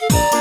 you